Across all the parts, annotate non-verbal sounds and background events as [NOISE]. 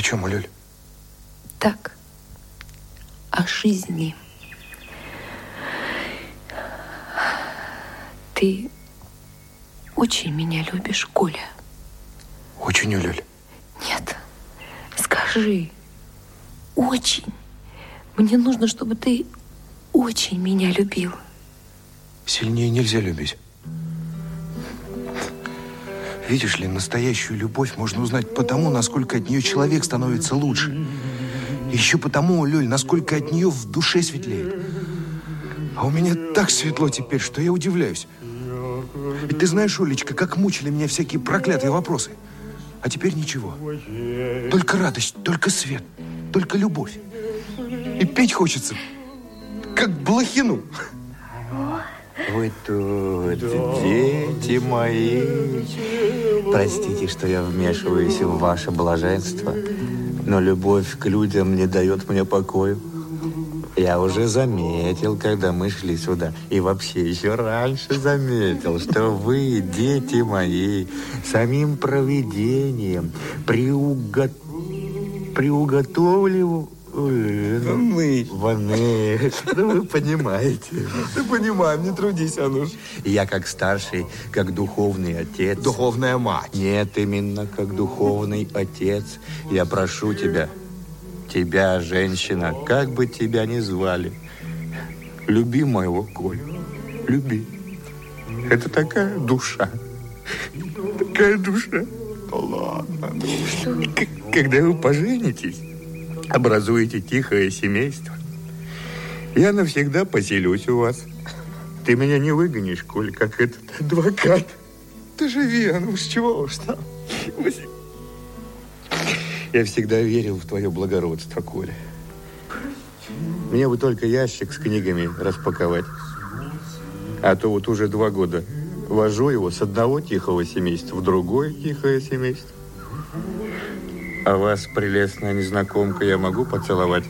О чем, Люль? Так, о жизни. Ты очень меня любишь, Коля. Очень, Люль. Нет, скажи, очень. Мне нужно, чтобы ты очень меня любил. Сильнее нельзя любить. Видишь ли, настоящую любовь можно узнать по тому, насколько от нее человек становится лучше. Еще потому, Лёль, насколько от нее в душе светлеет. А у меня так светло теперь, что я удивляюсь. Ведь ты знаешь, Олечка, как мучили меня всякие проклятые вопросы. А теперь ничего. Только радость, только свет, только любовь. И петь хочется, как блохину. Вы тут, дети мои. Простите, что я вмешиваюсь в ваше блаженство, но любовь к людям не дает мне покоя. Я уже заметил, когда мы шли сюда, и вообще еще раньше заметил, что вы, дети мои, самим провидением приуго... приуготовливали Ваны. Ваны. Ну, вы понимаете. Да понимаем, не трудись, Ануш. Я как старший, как духовный отец. Духовная мать. Нет, именно как духовный отец. Я прошу тебя, тебя, женщина, как бы тебя ни звали, люби моего Колю. Люби. Это такая душа. Такая душа. Ладно. Когда вы поженитесь, образуете тихое семейство. Я навсегда поселюсь у вас. Ты меня не выгонишь, Коль, как этот адвокат. Ты живи, а ну с чего уж там. Я всегда верил в твое благородство, Коля. Мне бы только ящик с книгами распаковать. А то вот уже два года вожу его с одного тихого семейства в другое тихое семейство. А вас, прелестная незнакомка, я могу поцеловать?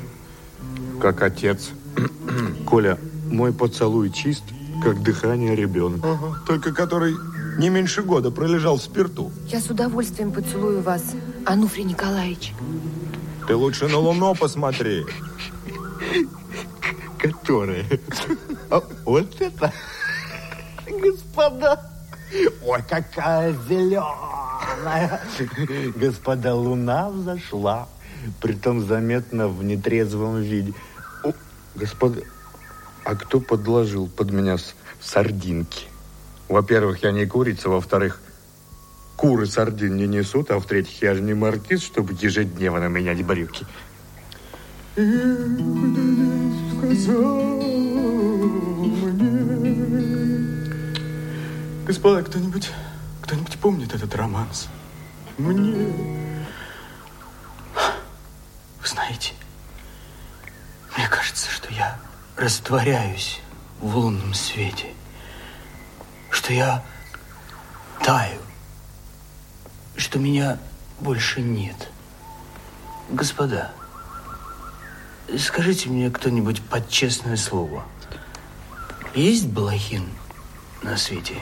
Как отец. [CLEARS THROAT] Коля, мой поцелуй чист, как дыхание ребенка. Ага, только который не меньше года пролежал в спирту. Я с удовольствием поцелую вас, Ануфрий Николаевич. Ты лучше на Луну посмотри. Которая? А вот это? Господа! Ой, какая зеленая! Господа, луна взошла, притом заметно в нетрезвом виде. О, господа, а кто подложил под меня сардинки? Во-первых, я не курица, во-вторых, куры сардин не несут, а в-третьих, я же не маркиз, чтобы ежедневно менять брюки. Господа, кто-нибудь кто-нибудь помнит этот романс? Мне... Вы знаете, мне кажется, что я растворяюсь в лунном свете, что я таю, что меня больше нет. Господа, скажите мне кто-нибудь под честное слово, есть Балахин на свете?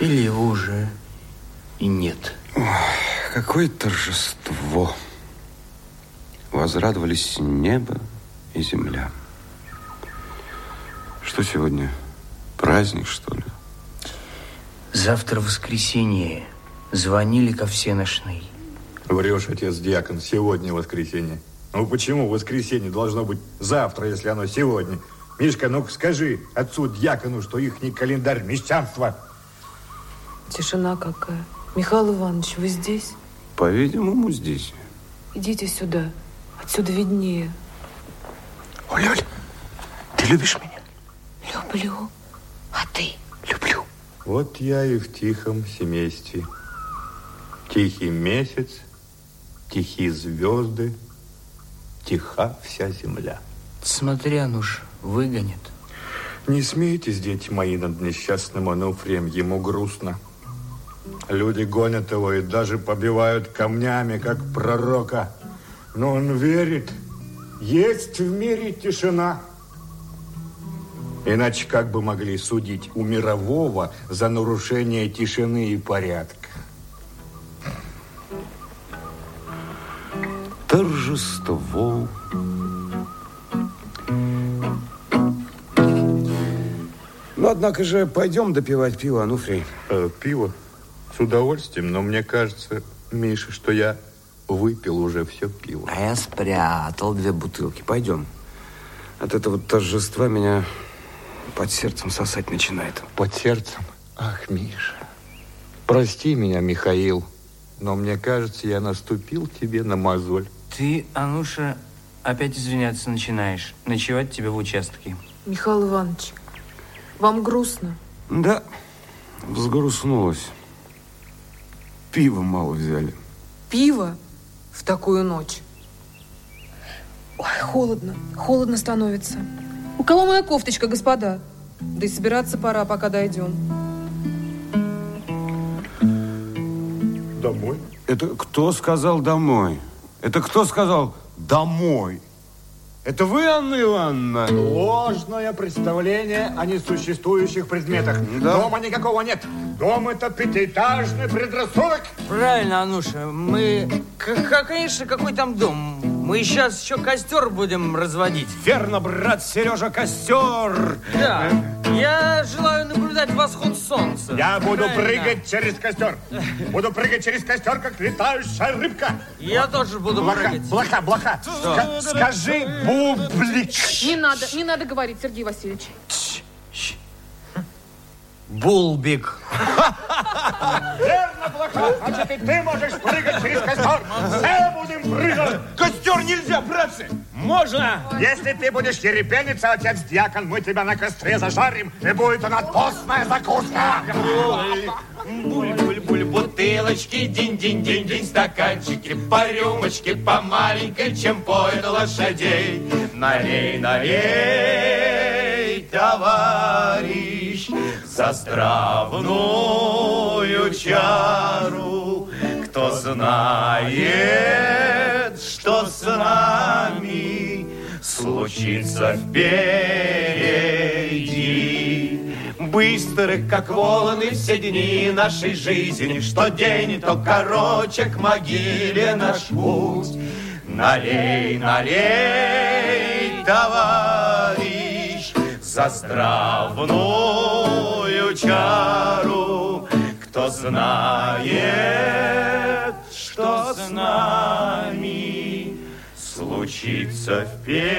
Или его уже и нет? Ой, какое торжество! Возрадовались небо и земля. Что сегодня? Праздник, что ли? Завтра воскресенье. Звонили ко всеношной. Врешь, отец Дьякон, сегодня воскресенье. Ну почему воскресенье должно быть завтра, если оно сегодня? Мишка, ну скажи отцу Дьякону, что их не календарь мещанства. Тишина какая. Михаил Иванович, вы здесь? По-видимому, здесь. Идите сюда. Отсюда виднее. О, Лёль, ты любишь меня? Люблю. А ты? Люблю. Вот я и в тихом семействе. Тихий месяц, тихие звезды, тиха вся земля. Смотри, Ануш, выгонит. Не смейтесь, дети мои, над несчастным Ануфрием, ему грустно. Люди гонят его и даже побивают камнями, как пророка. Но он верит, есть в мире тишина. Иначе как бы могли судить у мирового за нарушение тишины и порядка? торжество. Ну, однако же, пойдем допивать пиво, Ануфрий. Э, пиво? С удовольствием, но мне кажется, Миша, что я выпил уже все пиво. А я спрятал две бутылки. Пойдем. От этого торжества меня под сердцем сосать начинает. Под сердцем? Ах, Миша, прости меня, Михаил, но мне кажется, я наступил тебе на мозоль. Ты, Ануша, опять извиняться начинаешь. Ночевать тебе в участке. Михаил Иванович, вам грустно? Да, взгрустнулось. Пива мало взяли. Пиво в такую ночь? Ой, холодно, холодно становится. У кого моя кофточка, господа? Да и собираться пора, пока дойдем. Домой? Это кто сказал домой? Это кто сказал домой? Это вы, Анна Ивановна? Ложное представление о несуществующих предметах. Да. Дома никакого нет. Дом это пятиэтажный предрассудок. Правильно, Ануша. Мы... Конечно, какой там дом? Мы сейчас еще костер будем разводить. Верно, брат Сережа, костер. Да. Я желаю наблюдать восход солнца. Я буду Правильно. прыгать через костер. Буду прыгать через костер, как летающая рыбка. Я тоже буду Блоха, прыгать. блоха, блоха. Ска- скажи, бублик. Не надо, не надо говорить, Сергей Васильевич. Булбик. Верно, блоха. Значит, и ты можешь прыгать через костер. Все будем прыгать. Костер нельзя, братцы! Можно! Если ты будешь ерепениться, отец дьякон, мы тебя на костре зажарим, и будет она постная закуска. Буль-буль-буль, бутылочки, динь-динь-динь-динь, стаканчики, по рюмочке, по маленькой, чем поет лошадей. Налей, налей, товарищ, за здравную чару. Кто знает, что с нами случится впереди. Быстры, как волны, все дни нашей жизни, Что день, то короче к могиле наш путь. Налей, налей, товарищ, за здравную чару. Кто знает, что с нами случится впереди.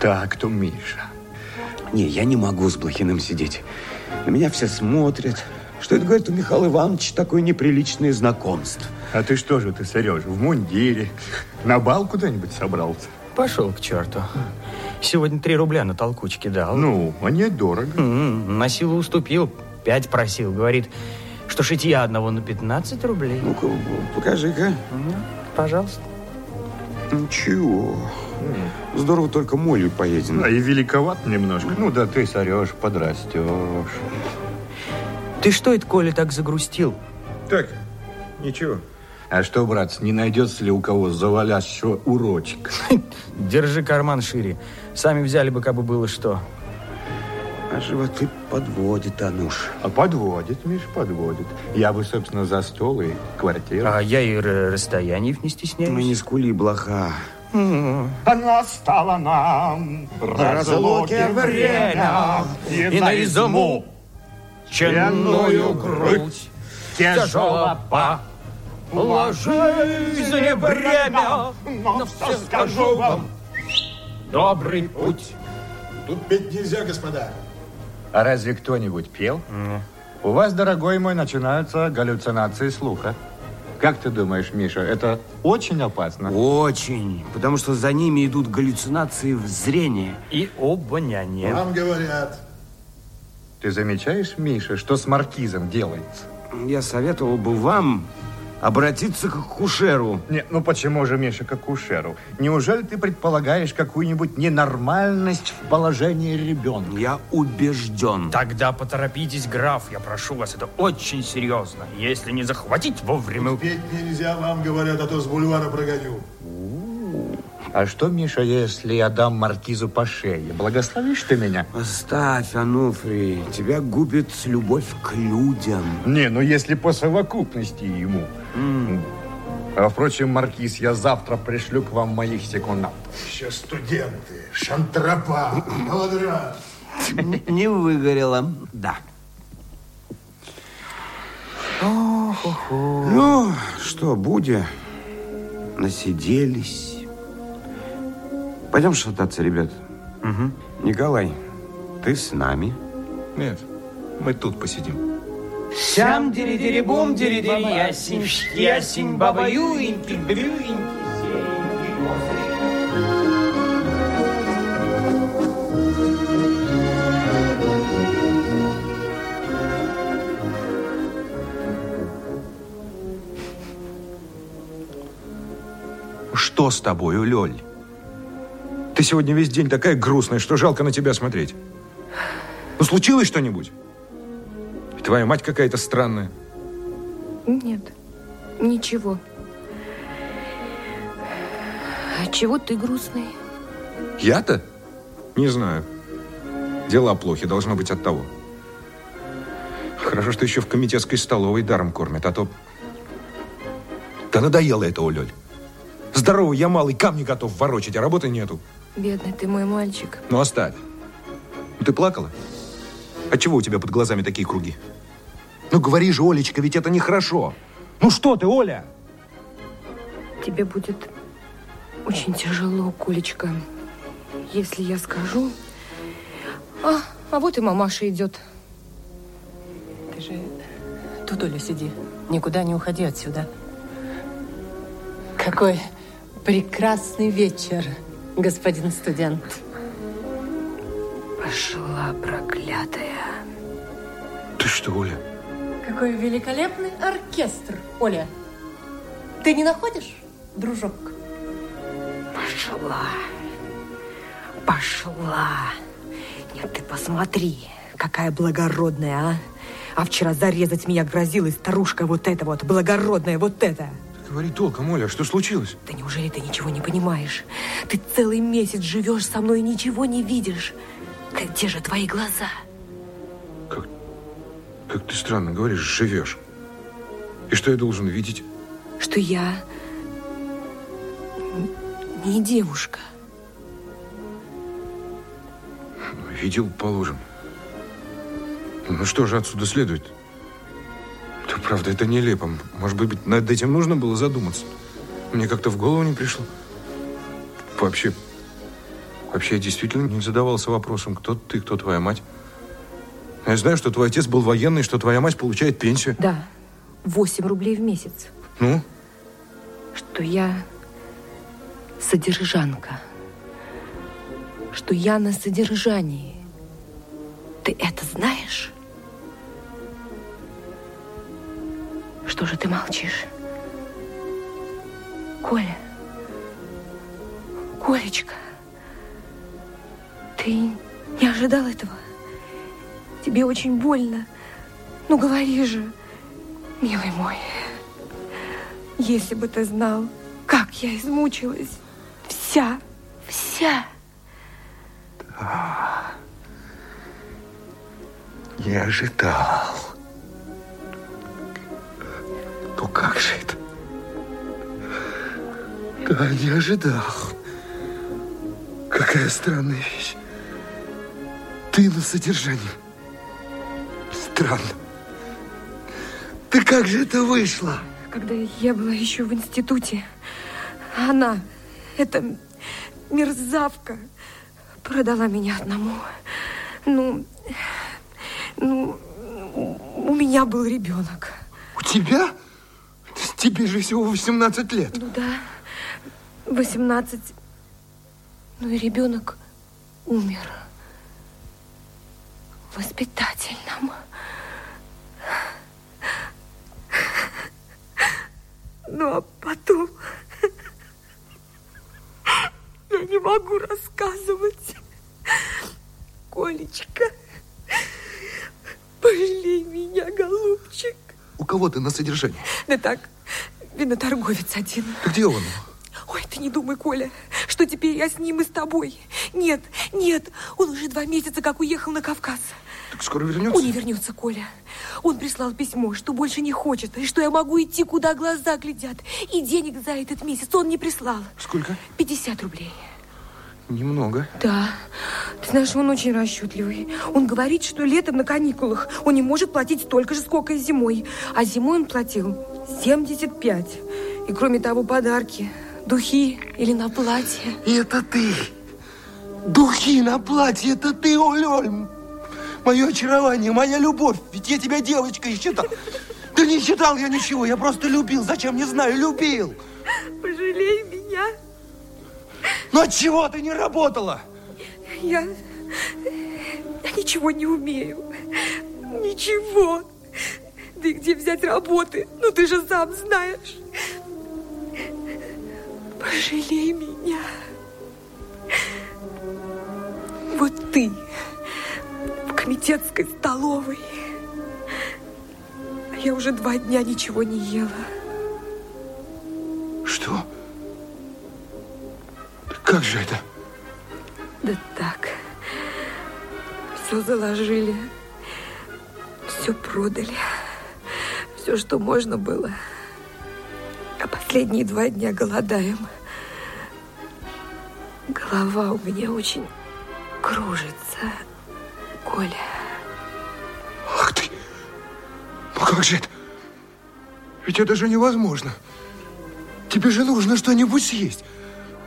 Так, то Миша. Не, я не могу с Блохиным сидеть. На меня все смотрят. Что это, говорит, у Михаила Ивановича такое неприличное знакомство? А ты что же ты, Сережа, в мундире? На бал куда-нибудь собрался? Пошел к черту. Сегодня три рубля на толкучке дал. Ну, а недорого. М, На силу уступил. Пять просил. Говорит, что шитья одного на 15 рублей. Ну-ка, покажи-ка. Пожалуйста. Ничего. Здорово только молью поедено. А и великоват немножко. Ну да ты, Сереж, подрастешь. Ты что это, Коля, так загрустил? Так, ничего. А что, братцы, не найдется ли у кого завалящего урочек? [LAUGHS] Держи карман шире. Сами взяли бы, как бы было что. А животы подводит, Ануш. А подводит, Миш, подводит. Я бы, собственно, за стол и квартиру. А я и расстояний не стесняюсь. Мы не скули, блоха. Настало нам разлуки время, И на изуму ченную грудь тяжело по жизни бремя. но все скажу вам. Добрый путь. Тут петь нельзя, господа. А разве кто-нибудь пел? У вас, дорогой мой, начинаются галлюцинации слуха. Как ты думаешь, Миша, это очень опасно? Очень. Потому что за ними идут галлюцинации в зрении. И обоняние. Вам говорят. Ты замечаешь, Миша, что с маркизом делается? Я советовал бы вам обратиться к акушеру. Нет, ну почему же, Миша, к акушеру? Неужели ты предполагаешь какую-нибудь ненормальность в положении ребенка? Я убежден. Тогда поторопитесь, граф, я прошу вас, это очень серьезно. Если не захватить вовремя... Петь нельзя, вам говорят, а то с бульвара прогоню. А что, Миша, если я дам маркизу по шее? Благословишь ты меня? Оставь, Ануфрий. Тебя губит любовь к людям. Не, ну если по совокупности ему. А, впрочем, маркиз, я завтра пришлю к вам моих секундантов. Еще студенты, шантропа, молодра. Не выгорело, да. Ну, что, Будя, насиделись. Пойдем шататься, ребят. Николай, ты с нами? Нет, мы тут посидим. Сям дири дири бум дири дири ясень ясень баба юиньки брюиньки Что с тобой, Лёль? Ты сегодня весь день такая грустная, что жалко на тебя смотреть. Ну, случилось что-нибудь? Твоя мать какая-то странная. Нет, ничего. А чего ты грустный? Я-то? Не знаю. Дела плохи, должно быть от того. Хорошо, что еще в комитетской столовой даром кормят, а то... Да надоело это, Олёль. Здорово, я малый, камни готов ворочать, а работы нету. Бедный ты мой мальчик. Ну, оставь. Ну, ты плакала? А чего у тебя под глазами такие круги? Ну, говори же, Олечка, ведь это нехорошо. Ну, что ты, Оля? Тебе будет очень тяжело, Колечка, если я скажу... А, а вот и мамаша идет. Ты же тут, Оля, сиди. Никуда не уходи отсюда. Какой прекрасный вечер, господин студент. Пошла проклятая. Ты что, Оля? Какой великолепный оркестр, Оля. Ты не находишь, дружок? Пошла. Пошла. Нет, ты посмотри, какая благородная, а? А вчера зарезать меня грозилась старушка вот эта вот, благородная вот эта. Говори толком, Оля, что случилось? Да неужели ты ничего не понимаешь? Ты целый месяц живешь со мной и ничего не видишь. Где же твои глаза? Как ты странно говоришь, живешь. И что я должен видеть? Что я не девушка. Ну, видел, положим. Ну что же отсюда следует? Да правда, это нелепо. Может быть, над этим нужно было задуматься. Мне как-то в голову не пришло. Вообще, вообще я действительно не задавался вопросом, кто ты, кто твоя мать. Я знаю, что твой отец был военный, что твоя мать получает пенсию. Да, 8 рублей в месяц. Ну? Что я содержанка. Что я на содержании. Ты это знаешь? Что же ты молчишь? Коля. Колечка. Ты не ожидал этого? Тебе очень больно. Ну, говори же, милый мой. Если бы ты знал, как я измучилась. Вся, вся. Да. Не ожидал. Ну как же это? Да, не ожидал. Какая странная вещь. Ты на содержании. Странно. Ты как же это вышло? Когда я была еще в институте, она, эта мерзавка, продала меня одному. Ну, ну, у меня был ребенок. У тебя? Тебе же всего 18 лет. Ну да, 18. Ну и ребенок умер. В Ну, а потом... Я не могу рассказывать. Колечка, пожалей меня, голубчик. У кого ты на содержании? Да так, виноторговец один. Где он? Ой, ты не думай, Коля, что теперь я с ним и с тобой. Нет, нет, он уже два месяца как уехал на Кавказ. Так скоро вернется? Он не вернется, Коля. Он прислал письмо, что больше не хочет, и что я могу идти, куда глаза глядят. И денег за этот месяц он не прислал. Сколько? 50 рублей. Немного. Да. Ты знаешь, он очень расчетливый. Он говорит, что летом на каникулах он не может платить столько же, сколько и зимой. А зимой он платил 75. И кроме того, подарки. Духи или на платье. И это ты. Духи на платье, это ты, Оль, Мое очарование, моя любовь. Ведь я тебя девочкой считал. Да не считал я ничего, я просто любил. Зачем, не знаю, любил. Пожалей меня. Но от чего ты не работала? Я... Я ничего не умею. Ничего. Да и где взять работы? Ну, ты же сам знаешь. Пожалей меня. Вот ты комитетской столовой. А я уже два дня ничего не ела. Что? Как же это? Да так. Все заложили. Все продали. Все, что можно было. А последние два дня голодаем. Голова у меня очень кружится, Коля. Ах ты! Ну как же это? Ведь это же невозможно. Тебе же нужно что-нибудь съесть.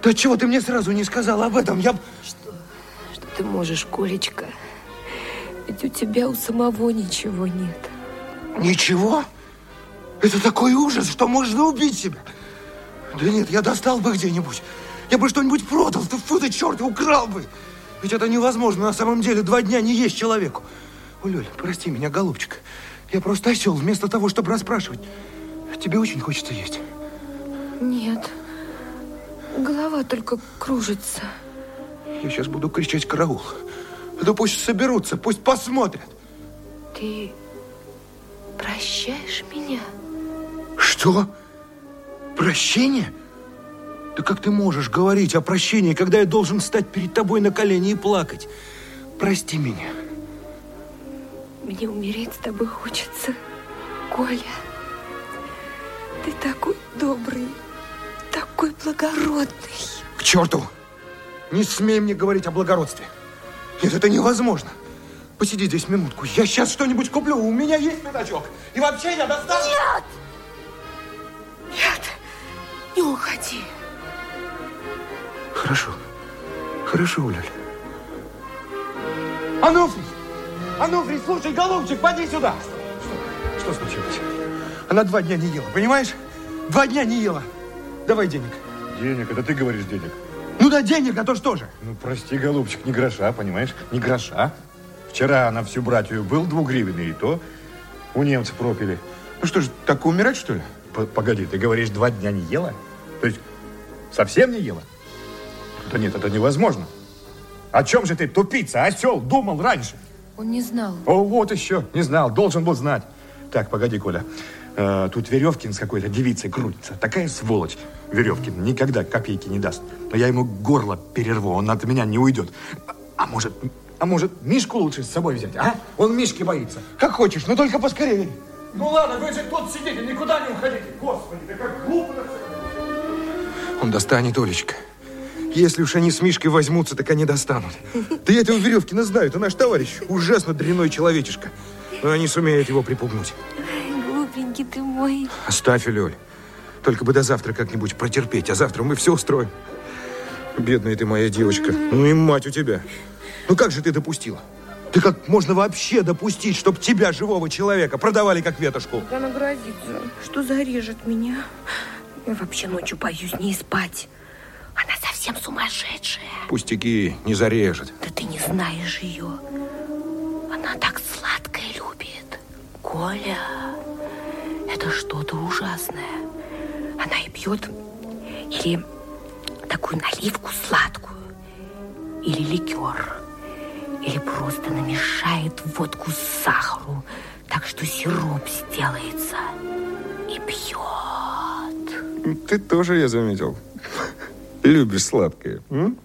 Да чего ты мне сразу не сказала об этом? Я... Что? Что ты можешь, Колечка? Ведь у тебя у самого ничего нет. Ничего? Это такой ужас, что можно убить себя. Да нет, я достал бы где-нибудь. Я бы что-нибудь продал. Ты фу ты, черт, украл бы. Ведь это невозможно на самом деле два дня не есть человеку. Ой, Лёль, прости меня, голубчик. Я просто осел, вместо того, чтобы расспрашивать. Тебе очень хочется есть? Нет. Голова только кружится. Я сейчас буду кричать караул. Да пусть соберутся, пусть посмотрят. Ты прощаешь меня? Что? Прощение? Да как ты можешь говорить о прощении, когда я должен встать перед тобой на колени и плакать? Прости меня. Мне умереть с тобой хочется, Коля. Ты такой добрый, такой благородный. К черту! Не смей мне говорить о благородстве. Нет, это невозможно. Посиди здесь минутку. Я сейчас что-нибудь куплю. У меня есть пятачок. И вообще я достану... Нет! Нет! Не уходи. Хорошо. Хорошо, Уляль. Ануфрий! Ануфрий, слушай, голубчик, поди сюда! Что, что случилось? Она два дня не ела, понимаешь? Два дня не ела. Давай денег. Денег? Это ты говоришь денег? Ну да, денег, а то что же? Ну, прости, голубчик, не гроша, понимаешь? Не гроша. Вчера на всю братью был двугривенный, и то у немцев пропили. Ну что ж, так умирать, что ли? П Погоди, ты говоришь, два дня не ела? То есть совсем не ела? Да нет, это невозможно. О чем же ты, тупица, осел, думал раньше? Он не знал. О, вот еще, не знал, должен был знать. Так, погоди, Коля. Э, тут Веревкин с какой-то девицей крутится. Такая сволочь. Веревкин никогда копейки не даст. Но я ему горло перерву, он от меня не уйдет. А, а может, а может, Мишку лучше с собой взять, а? Он Мишки боится. Как хочешь, но только поскорее. Ну ладно, вы же тут сидите, никуда не уходите. Господи, да как глупо. Он достанет, Олечка. Если уж они с Мишкой возьмутся, так они достанут. Да я этого Веревкина знаю, это наш товарищ. Ужасно дряной человечишка. Но они сумеют его припугнуть. Глупенький ты мой. Оставь, Лёль. Только бы до завтра как-нибудь протерпеть, а завтра мы все устроим. Бедная ты моя девочка. Ну и мать у тебя. Ну как же ты допустила? Ты как можно вообще допустить, чтобы тебя, живого человека, продавали как ветошку? Она грозится, что зарежет меня. Я вообще ночью боюсь не спать. Совсем сумасшедшая. Пустяки, не зарежет. Да ты не знаешь ее. Она так сладкое любит. Коля, это что-то ужасное. Она и пьет, или такую наливку сладкую, или ликер, или просто намешает водку с сахару, так что сироп сделается и пьет. Ты тоже, я заметил, любишь сладкое. м?